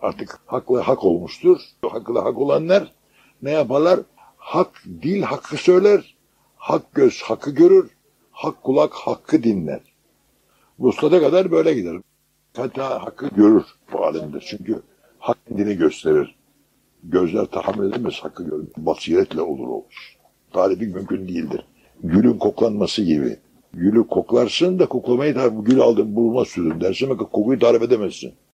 Artık haklı hak olmuştur. Haklı hak olanlar ne yaparlar? Hak dil hakkı söyler, hak göz hakkı görür, hak kulak hakkı dinler. Vuslata kadar böyle gider. Hatta hakkı görür bu alemde. Çünkü hak dini gösterir. Gözler tahammül edemez hakkı görür. Basiretle olur o iş. Mümkün değildir. Gülün koklanması gibi. Gülü koklarsın da koklamayı tarif, gül aldın bulma sürün dersin ama kokuyu tarif edemezsin.